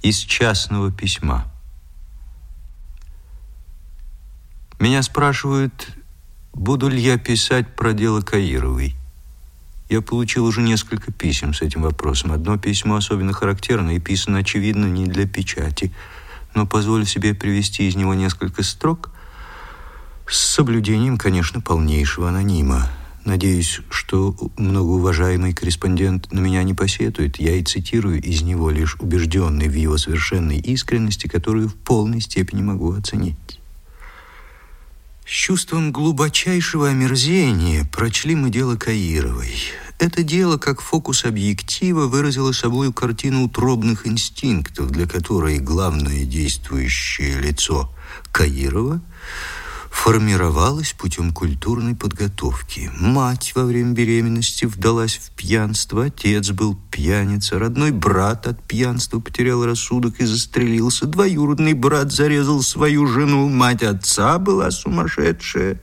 Из частного письма. Меня спрашивают, буду ли я писать про дело Каировой. Я получил уже несколько писем с этим вопросом. Одно письмо особенно характерно и писано, очевидно, не для печати. Но позволю себе привести из него несколько строк с соблюдением, конечно, полнейшего анонима. Надеюсь, что многоуважаемый корреспондент на меня не посетует. Я и цитирую из него лишь убежденный в его совершенной искренности, которую в полной степени могу оценить. С чувством глубочайшего омерзения прочли мы дело Каировой. Это дело, как фокус объектива, выразило собою картину утробных инстинктов, для которой главное действующее лицо Каирова – формировалась путем культурной подготовки. Мать во время беременности вдалась в пьянство, отец был пьяница, родной брат от пьянства потерял рассудок и застрелился, двоюродный брат зарезал свою жену, мать отца была сумасшедшая.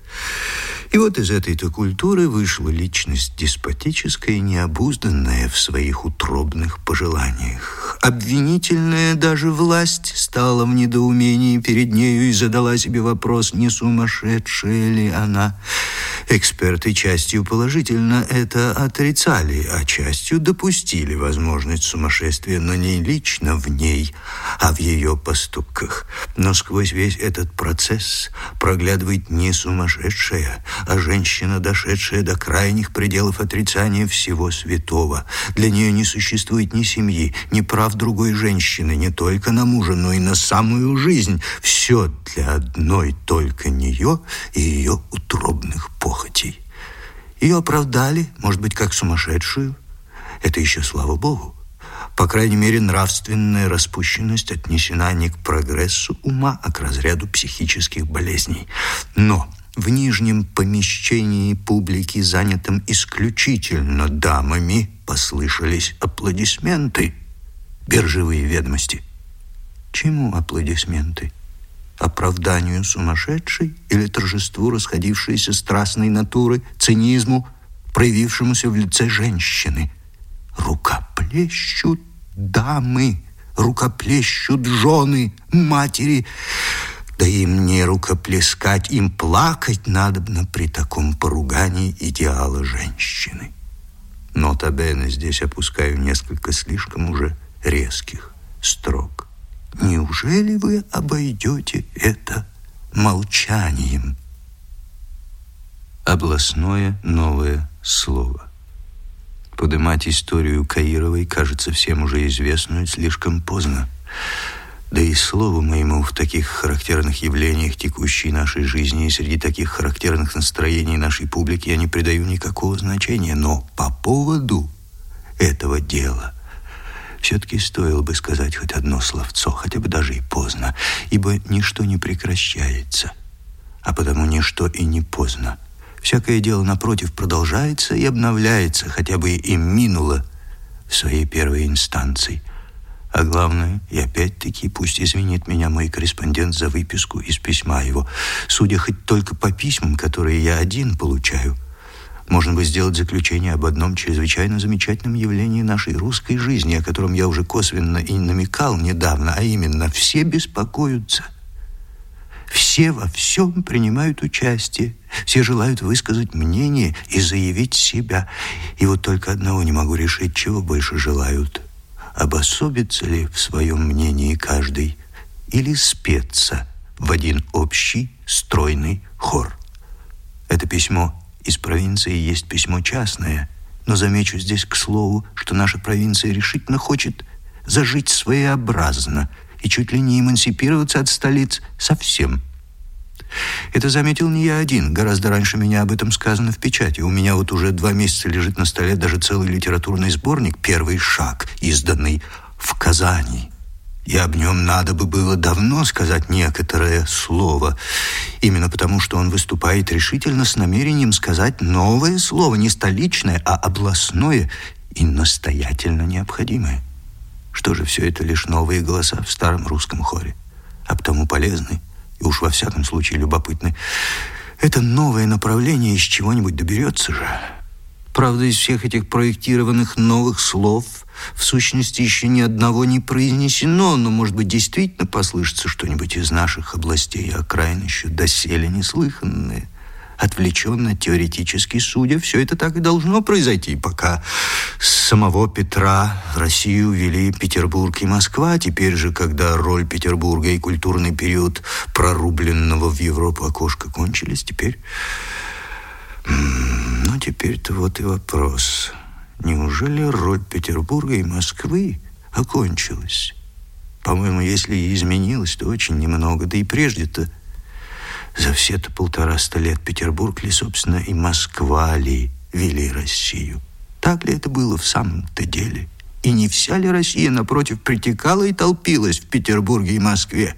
И вот из этой-то культуры вышла личность деспотическая необузданная в своих утробных пожеланиях. Обвинительная даже власть стала в недоумении перед нею и задала себе вопрос, не сумасшедшая ли она. Эксперты частью положительно это отрицали, а частью допустили возможность сумасшествия, но не лично в ней, а в ее поступках. Но сквозь весь этот процесс проглядывает не сумасшедшая, а женщина, дошедшая до крайних пределов отрицания всего святого. Для нее не существует ни семьи, ни прав другой женщины, не только на мужа, но и на самую жизнь. Все для одной только нее и ее утробных похотей. Ее оправдали, может быть, как сумасшедшую. Это еще слава Богу. По крайней мере, нравственная распущенность отнесена не к прогрессу ума, а к разряду психических болезней. Но в нижнем помещении публики, занятом исключительно дамами, послышались аплодисменты, биржевые ведомости. Чему аплодисменты? Оправданию сумасшедшей или торжеству расходившейся страстной натуры, цинизму, проявившемуся в лице женщины? Рукоплещут дамы, рукоплещут жены, матери, да им не рукоплескать, им плакать надобно при таком поругании идеала женщины. Но Табена здесь опускаю несколько слишком уже резких строк. Неужели вы обойдете это молчанием? Областное новое слово. Подымать историю Каировой кажется всем уже известную слишком поздно. Да и слову моему в таких характерных явлениях текущей нашей жизни и среди таких характерных настроений нашей публики я не придаю никакого значения. Но по поводу этого дела все-таки стоило бы сказать хоть одно словцо, хотя бы даже и поздно, ибо ничто не прекращается, а потому ничто и не поздно. Всякое дело, напротив, продолжается и обновляется, хотя бы и минуло в своей первой инстанции – а главное, и опять-таки, пусть извинит меня мой корреспондент за выписку из письма его, судя хоть только по письмам, которые я один получаю, можно бы сделать заключение об одном чрезвычайно замечательном явлении нашей русской жизни, о котором я уже косвенно и намекал недавно, а именно все беспокоятся. Все во всем принимают участие, все желают высказать мнение и заявить себя. И вот только одного не могу решить, чего больше желают – обособится ли в своем мнении каждый или спеться в один общий стройный хор. Это письмо из провинции есть письмо частное, но замечу здесь к слову, что наша провинция решительно хочет зажить своеобразно и чуть ли не эмансипироваться от столиц совсем – это заметил не я один. Гораздо раньше меня об этом сказано в печати. У меня вот уже два месяца лежит на столе даже целый литературный сборник «Первый шаг», изданный в Казани. И об нем надо бы было давно сказать некоторое слово. Именно потому, что он выступает решительно с намерением сказать новое слово, не столичное, а областное и настоятельно необходимое. Что же все это лишь новые голоса в старом русском хоре, а потому полезны и уж во всяком случае любопытны. Это новое направление из чего-нибудь доберется же. Правда, из всех этих проектированных новых слов в сущности еще ни одного не произнесено, но, может быть, действительно послышится что-нибудь из наших областей и окраин еще доселе неслыханное. Отвлеченно, теоретически судя, все это так и должно произойти, пока самого Петра Россию вели Петербург и Москва. Теперь же, когда роль Петербурга и культурный период прорубленного в Европу окошка кончились, теперь ну, теперь-то вот и вопрос. Неужели роль Петербурга и Москвы окончилась? По-моему, если и изменилось, то очень немного. Да и прежде-то за все-то полтораста лет Петербург ли, собственно, и Москва ли вели Россию. Так ли это было в самом-то деле? И не вся ли Россия, напротив, притекала и толпилась в Петербурге и Москве?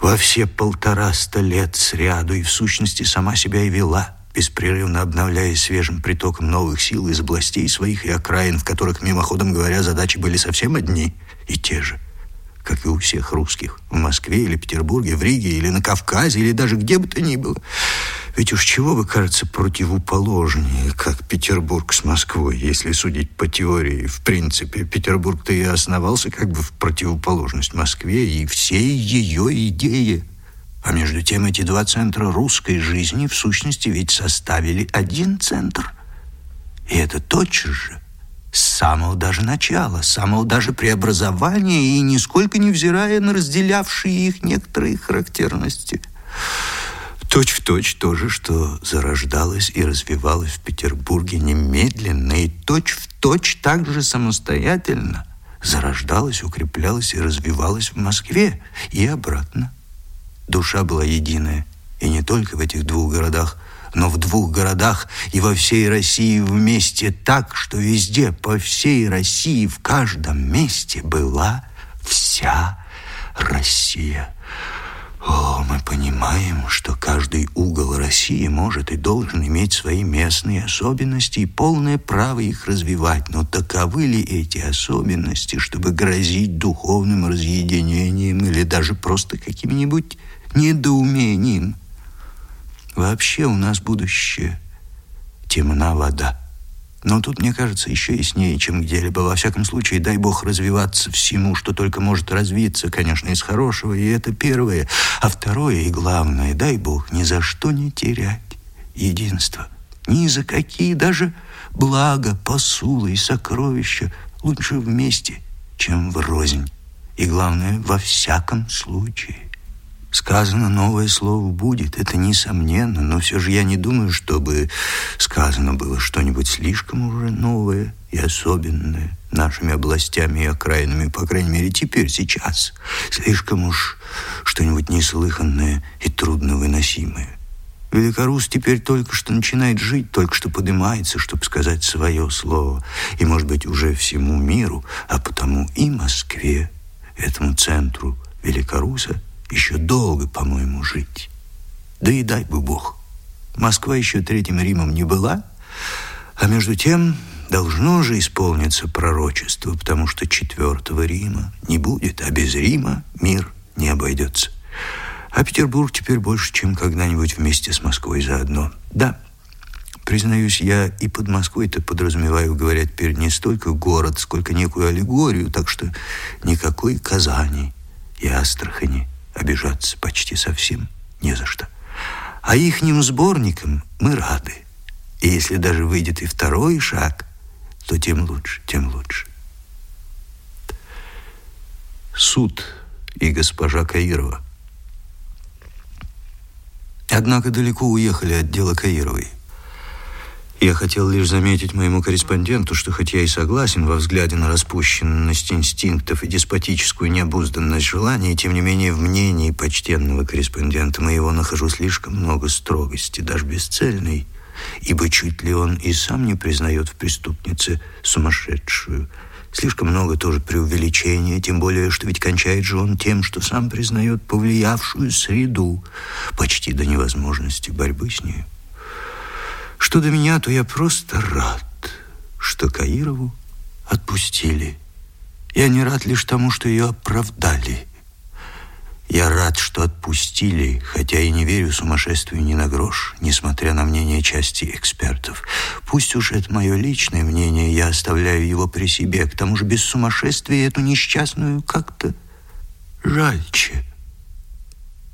Во все полтораста лет сряду и в сущности сама себя и вела – беспрерывно обновляясь свежим притоком новых сил из областей своих и окраин, в которых, мимоходом говоря, задачи были совсем одни и те же, как и у всех русских, в Москве или Петербурге, в Риге или на Кавказе, или даже где бы то ни было. Ведь уж чего бы кажется противоположнее, как Петербург с Москвой, если судить по теории. В принципе, Петербург-то и основался как бы в противоположность Москве и всей ее идее – а между тем эти два центра русской жизни в сущности ведь составили один центр. И это тотчас же, с самого даже начала, с самого даже преобразования и нисколько не взирая на разделявшие их некоторые характерности. Точь в точь то же, что зарождалось и развивалось в Петербурге немедленно и точь в точь так же самостоятельно зарождалось, укреплялось и развивалось в Москве и обратно. Душа была единая, и не только в этих двух городах, но в двух городах и во всей России вместе так, что везде, по всей России, в каждом месте была вся Россия. О, мы понимаем, что каждый угол России может и должен иметь свои местные особенности и полное право их развивать. Но таковы ли эти особенности, чтобы грозить духовным разъединением или даже просто каким-нибудь недоумением. Вообще у нас будущее темна вода. Но тут, мне кажется, еще яснее, чем где-либо. Во всяком случае, дай Бог развиваться всему, что только может развиться, конечно, из хорошего, и это первое. А второе и главное, дай Бог ни за что не терять единство. Ни за какие даже блага, посулы и сокровища лучше вместе, чем врознь. И главное, во всяком случае. Сказано новое слово будет, это несомненно, но все же я не думаю, чтобы сказано было что-нибудь слишком уже новое и особенное нашими областями и окраинами, по крайней мере, теперь, сейчас. Слишком уж что-нибудь неслыханное и трудновыносимое. Великорус теперь только что начинает жить, только что поднимается, чтобы сказать свое слово. И, может быть, уже всему миру, а потому и Москве, этому центру Великоруса – еще долго, по-моему, жить. Да и дай бы Бог. Москва еще Третьим Римом не была, а между тем должно же исполниться пророчество, потому что Четвертого Рима не будет, а без Рима мир не обойдется. А Петербург теперь больше, чем когда-нибудь вместе с Москвой заодно. Да, признаюсь, я и под Москвой-то подразумеваю, говорят, теперь не столько город, сколько некую аллегорию, так что никакой Казани и Астрахани – обижаться почти совсем не за что. А ихним сборникам мы рады. И если даже выйдет и второй шаг, то тем лучше, тем лучше. Суд и госпожа Каирова. Однако далеко уехали от дела Каировой. Я хотел лишь заметить моему корреспонденту, что хоть я и согласен во взгляде на распущенность инстинктов и деспотическую необузданность желаний, тем не менее в мнении почтенного корреспондента моего нахожу слишком много строгости, даже бесцельной, ибо чуть ли он и сам не признает в преступнице сумасшедшую. Слишком много тоже преувеличения, тем более, что ведь кончает же он тем, что сам признает повлиявшую среду почти до невозможности борьбы с ней. Что до меня, то я просто рад, что Каирову отпустили. Я не рад лишь тому, что ее оправдали. Я рад, что отпустили, хотя и не верю сумасшествию ни на грош, несмотря на мнение части экспертов. Пусть уж это мое личное мнение, я оставляю его при себе. К тому же без сумасшествия эту несчастную как-то жальче.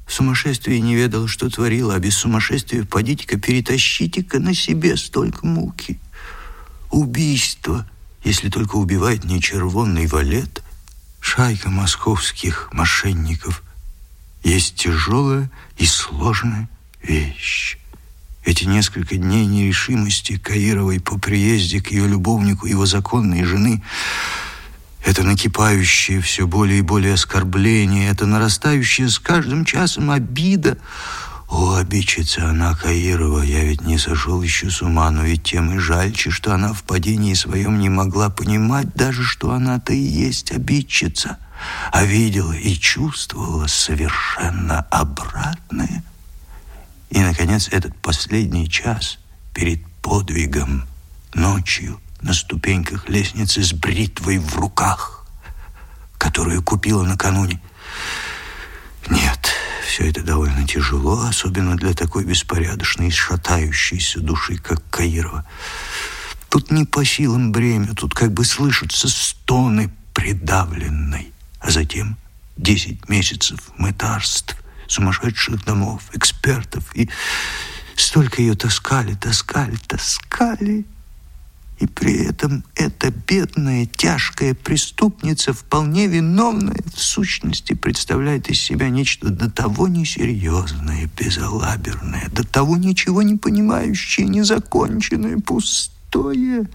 В сумасшествии не ведал, что творила, а без сумасшествия подите-ка, перетащите-ка на себе столько муки. Убийство, если только убивает не червонный валет, шайка московских мошенников – есть тяжелая и сложная вещь. Эти несколько дней нерешимости Каировой по приезде к ее любовнику, его законной жены, это накипающее все более и более оскорбление, это нарастающее с каждым часом обида. О, обидчица она, Каирова, я ведь не сошел еще с ума, но ведь тем и жальче, что она в падении своем не могла понимать даже, что она-то и есть обидчица а видела и чувствовала совершенно обратное. И, наконец, этот последний час перед подвигом ночью на ступеньках лестницы с бритвой в руках, которую купила накануне. Нет, все это довольно тяжело, особенно для такой беспорядочной, шатающейся души, как Каирова. Тут не по силам бремя, тут как бы слышатся стоны придавленной а затем 10 месяцев мытарств, сумасшедших домов, экспертов, и столько ее таскали, таскали, таскали. И при этом эта бедная, тяжкая преступница, вполне виновная в сущности, представляет из себя нечто до того несерьезное, безалаберное, до того ничего не понимающее, незаконченное, пустое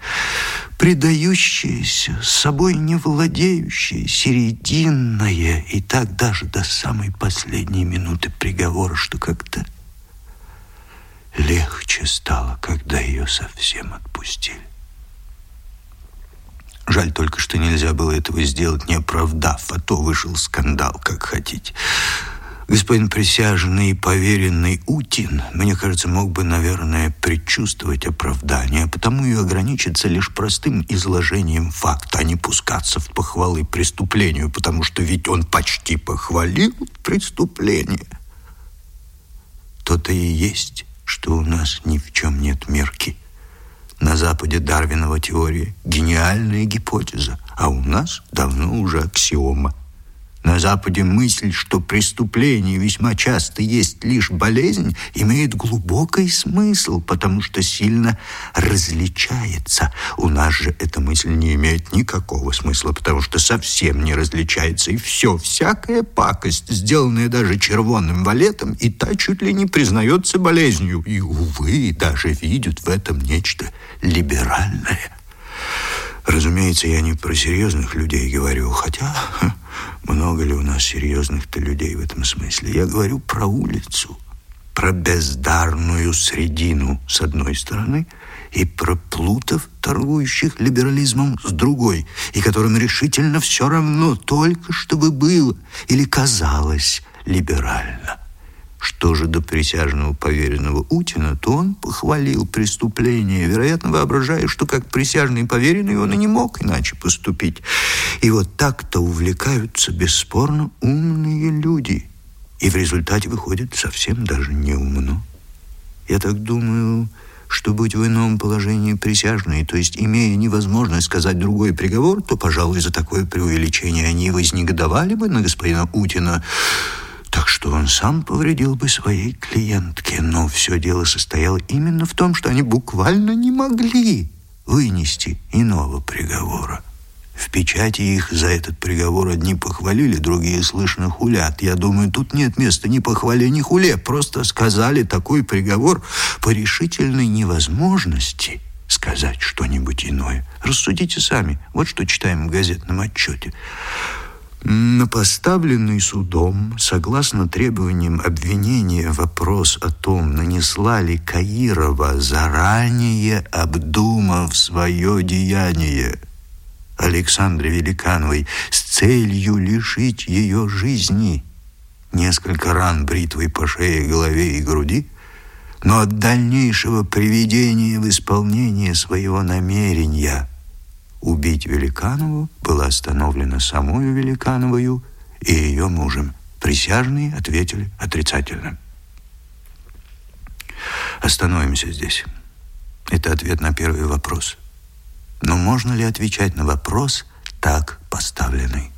предающееся, собой не владеющее, серединное, и так даже до самой последней минуты приговора, что как-то легче стало, когда ее совсем отпустили. Жаль только, что нельзя было этого сделать, не оправдав, а то вышел скандал, как хотите. Господин присяжный и поверенный Утин, мне кажется, мог бы, наверное, предчувствовать оправдание, а потому и ограничиться лишь простым изложением факта, а не пускаться в похвалы преступлению, потому что ведь он почти похвалил преступление. То-то и есть, что у нас ни в чем нет мерки. На Западе Дарвинова теория – гениальная гипотеза, а у нас давно уже аксиома. На Западе мысль, что преступление весьма часто есть лишь болезнь, имеет глубокий смысл, потому что сильно различается. У нас же эта мысль не имеет никакого смысла, потому что совсем не различается. И все, всякая пакость, сделанная даже червонным валетом, и та чуть ли не признается болезнью. И, увы, даже видят в этом нечто либеральное. Разумеется, я не про серьезных людей говорю, хотя много ли у нас серьезных-то людей в этом смысле. Я говорю про улицу, про бездарную средину с одной стороны и про плутов, торгующих либерализмом с другой, и которым решительно все равно, только чтобы было или казалось либерально. Что же до присяжного поверенного Утина, то он похвалил преступление, вероятно, воображая, что как присяжный поверенный он и не мог иначе поступить. И вот так-то увлекаются бесспорно умные люди. И в результате выходит совсем даже не умно. Я так думаю, что быть в ином положении присяжные, то есть имея невозможность сказать другой приговор, то, пожалуй, за такое преувеличение они вознегодовали бы на господина Утина, так что он сам повредил бы своей клиентке. Но все дело состояло именно в том, что они буквально не могли вынести иного приговора. В печати их за этот приговор одни похвалили, другие слышно хулят. Я думаю, тут нет места ни похвале, ни хуле. Просто сказали такой приговор по решительной невозможности сказать что-нибудь иное. Рассудите сами. Вот что читаем в газетном отчете. На поставленный судом, согласно требованиям обвинения, вопрос о том, нанесла ли Каирова, заранее обдумав свое деяние, Александре Великановой с целью лишить ее жизни. Несколько ран бритвой по шее, голове и груди, но от дальнейшего приведения в исполнение своего намерения – убить Великанову была остановлена самою Великановою и ее мужем Присяжные ответили отрицательно. Остановимся здесь. Это ответ на первый вопрос. Но можно ли отвечать на вопрос так поставленный?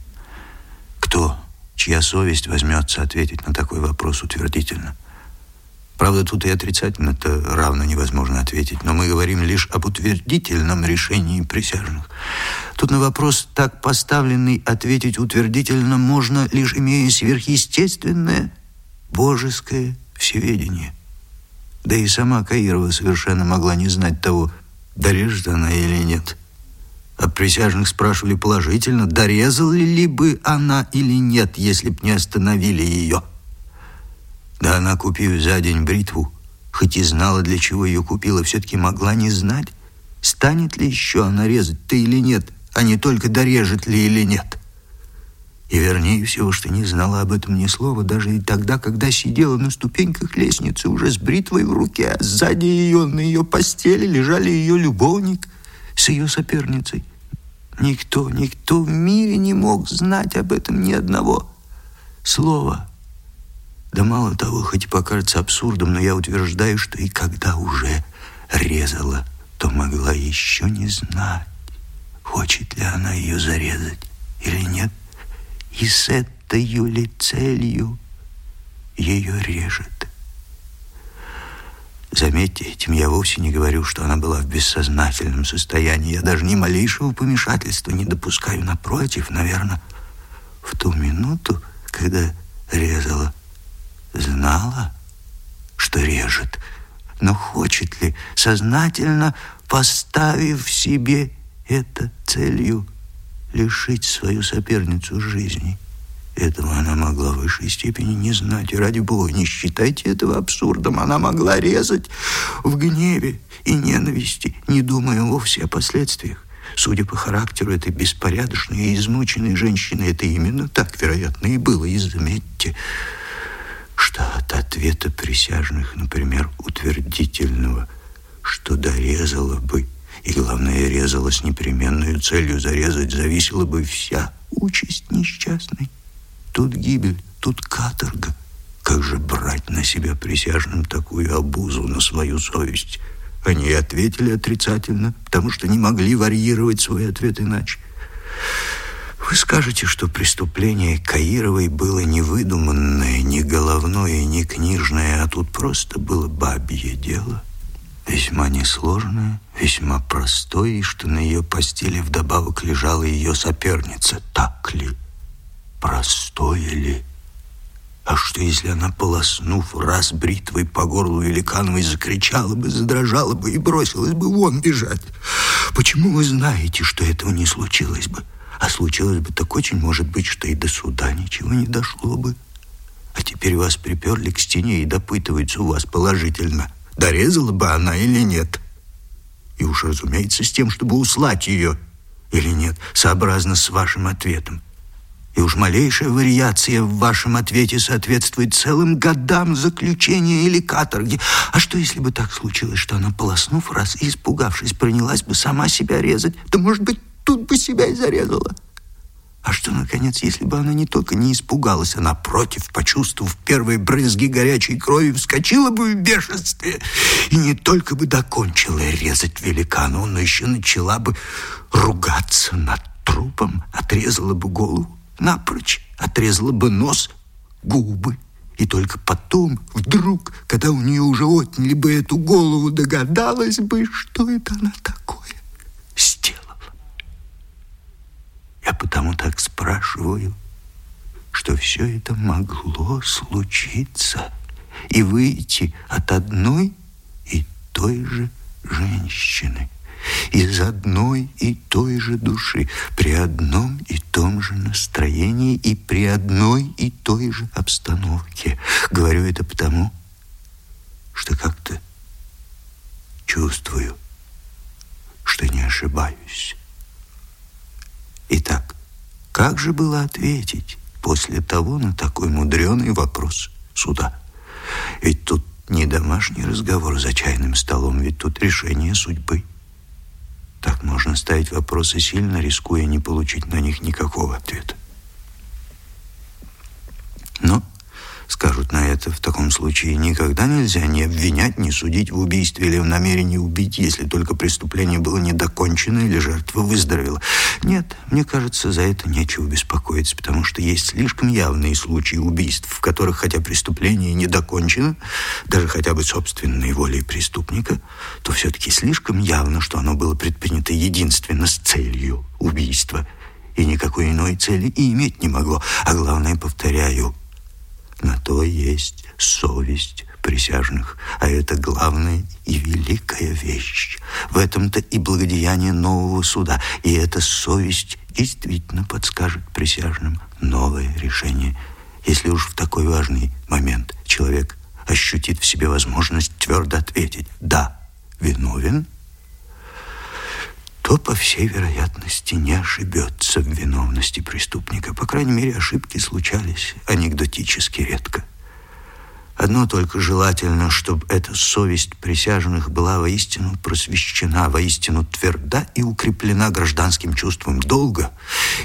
Кто, чья совесть возьмется ответить на такой вопрос утвердительно? Правда, тут и отрицательно-то равно невозможно ответить, но мы говорим лишь об утвердительном решении присяжных. Тут на вопрос, так поставленный, ответить утвердительно можно, лишь имея сверхъестественное божеское всеведение. Да и сама Каирова совершенно могла не знать того, дорежет она или нет. А присяжных спрашивали положительно, дорезала ли бы она или нет, если б не остановили ее. Да она, купив за день бритву, хоть и знала, для чего ее купила, все-таки могла не знать, станет ли еще она резать-то или нет, а не только дорежет ли или нет. И вернее всего, что не знала об этом ни слова, даже и тогда, когда сидела на ступеньках лестницы уже с бритвой в руке, а сзади ее на ее постели лежали ее любовник с ее соперницей. Никто, никто в мире не мог знать об этом ни одного слова. Да мало того, хоть и покажется абсурдом, но я утверждаю, что и когда уже резала, то могла еще не знать, хочет ли она ее зарезать или нет. И с этой ли целью ее режет. Заметьте, этим я вовсе не говорю, что она была в бессознательном состоянии. Я даже ни малейшего помешательства не допускаю. Напротив, наверное, в ту минуту, когда резала, знала, что режет, но хочет ли, сознательно поставив себе это целью, лишить свою соперницу жизни. Этого она могла в высшей степени не знать. И ради бога, не считайте этого абсурдом. Она могла резать в гневе и ненависти, не думая вовсе о последствиях. Судя по характеру этой беспорядочной и измученной женщины, это именно так, вероятно, и было. И заметьте, что от ответа присяжных, например, утвердительного, что дорезала бы, и, главное, резала с непременной целью зарезать, зависела бы вся участь несчастной. Тут гибель, тут каторга. Как же брать на себя присяжным такую обузу на свою совесть? Они ответили отрицательно, потому что не могли варьировать свой ответ иначе. Вы скажете, что преступление Каировой было не выдуманное, не головное, не книжное, а тут просто было бабье дело. Весьма несложное, весьма простое, и что на ее постели вдобавок лежала ее соперница. Так ли? Простое ли? А что, если она, полоснув раз бритвой по горлу великановой, закричала бы, задрожала бы и бросилась бы вон бежать? Почему вы знаете, что этого не случилось бы? А случилось бы так очень, может быть, что и до суда ничего не дошло бы. А теперь вас приперли к стене и допытываются у вас положительно, дорезала бы она или нет. И уж, разумеется, с тем, чтобы услать ее или нет, сообразно с вашим ответом. И уж малейшая вариация в вашем ответе соответствует целым годам заключения или каторги. А что, если бы так случилось, что она, полоснув раз и испугавшись, принялась бы сама себя резать, то, может быть, тут бы себя и зарезала. А что, наконец, если бы она не только не испугалась, а напротив, почувствовав первые брызги горячей крови, вскочила бы в бешенстве и не только бы докончила резать великана, но еще начала бы ругаться над трупом, отрезала бы голову напрочь, отрезала бы нос, губы, и только потом, вдруг, когда у нее уже отняли бы эту голову, догадалась бы, что это она такое сделала. Я потому так спрашиваю, что все это могло случиться и выйти от одной и той же женщины, из одной и той же души, при одном и том же настроении и при одной и той же обстановке. Говорю это потому, что как-то чувствую, что не ошибаюсь. Как же было ответить после того на такой мудреный вопрос суда? Ведь тут не домашний разговор за чайным столом, ведь тут решение судьбы. Так можно ставить вопросы сильно, рискуя не получить на них никакого ответа. Но Скажут на это, в таком случае никогда нельзя ни обвинять, ни судить в убийстве или в намерении убить, если только преступление было недокончено или жертва выздоровела. Нет, мне кажется, за это нечего беспокоиться, потому что есть слишком явные случаи убийств, в которых, хотя преступление не докончено, даже хотя бы собственной волей преступника, то все-таки слишком явно, что оно было предпринято единственно с целью убийства – и никакой иной цели и иметь не могло. А главное, повторяю, на то есть совесть присяжных, а это главная и великая вещь. В этом-то и благодеяние нового суда, и эта совесть действительно подскажет присяжным новое решение. Если уж в такой важный момент человек ощутит в себе возможность твердо ответить «да, виновен», то, по всей вероятности, не ошибется в виновности преступника. По крайней мере, ошибки случались анекдотически редко. Одно только желательно, чтобы эта совесть присяжных была воистину просвещена, воистину тверда и укреплена гражданским чувством долга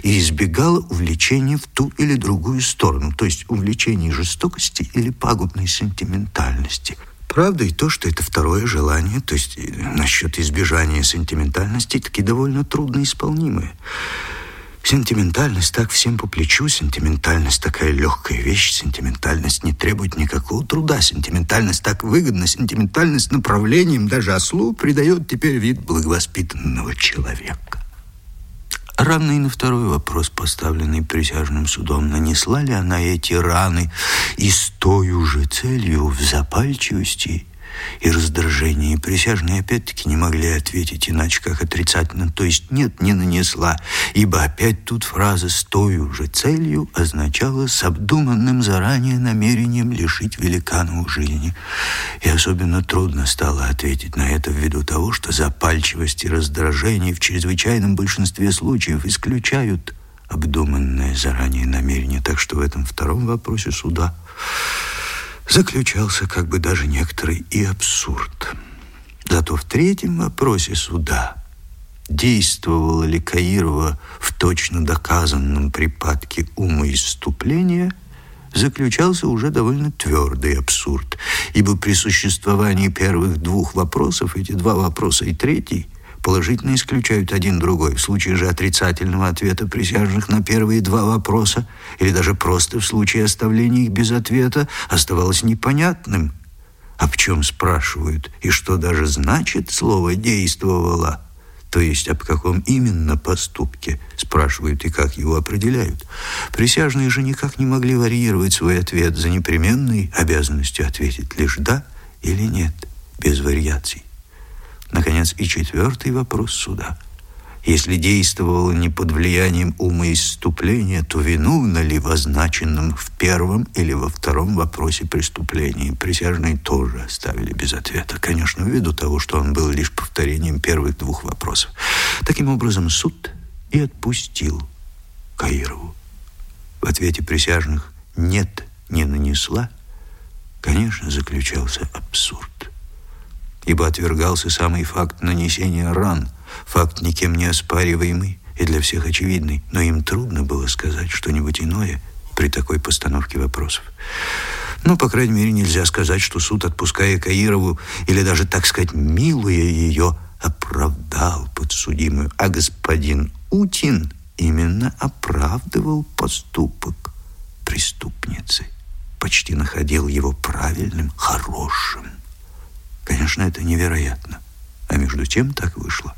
и избегала увлечения в ту или другую сторону, то есть увлечений жестокости или пагубной сентиментальности – Правда и то, что это второе желание, то есть э, насчет избежания сентиментальности, таки довольно трудно исполнимое. Сентиментальность так всем по плечу, сентиментальность такая легкая вещь, сентиментальность не требует никакого труда, сентиментальность так выгодна, сентиментальность направлением даже ослу придает теперь вид благовоспитанного человека. Равно и на второй вопрос, поставленный присяжным судом, нанесла ли она эти раны и с той же целью в запальчивости и раздражение. Присяжные опять-таки не могли ответить иначе, как отрицательно. То есть нет, не нанесла, ибо опять тут фраза «с той же целью» означала с обдуманным заранее намерением лишить великанов жизни. И особенно трудно стало ответить на это ввиду того, что запальчивость и раздражение в чрезвычайном большинстве случаев исключают обдуманное заранее намерение. Так что в этом втором вопросе суда заключался как бы даже некоторый и абсурд. Зато в третьем вопросе суда действовала ли Каирова в точно доказанном припадке умоиступления, заключался уже довольно твердый абсурд, ибо при существовании первых двух вопросов, эти два вопроса и третий, положительно исключают один другой. В случае же отрицательного ответа присяжных на первые два вопроса, или даже просто в случае оставления их без ответа, оставалось непонятным, об чем спрашивают, и что даже значит слово «действовало», то есть об каком именно поступке спрашивают и как его определяют. Присяжные же никак не могли варьировать свой ответ за непременной обязанностью ответить лишь «да» или «нет», без вариаций. Наконец, и четвертый вопрос суда. Если действовало не под влиянием ума иступления, то виновно ли в означенном в первом или во втором вопросе преступления? Присяжные тоже оставили без ответа, конечно, ввиду того, что он был лишь повторением первых двух вопросов. Таким образом, суд и отпустил Каирову. В ответе присяжных «нет» не нанесла, конечно, заключался абсурд ибо отвергался самый факт нанесения ран, факт никем не оспариваемый и для всех очевидный, но им трудно было сказать что-нибудь иное при такой постановке вопросов. Но, по крайней мере, нельзя сказать, что суд, отпуская Каирову, или даже, так сказать, милуя ее, оправдал подсудимую, а господин Утин именно оправдывал поступок преступницы, почти находил его правильным, хорошим. Конечно, это невероятно. А между тем так вышло.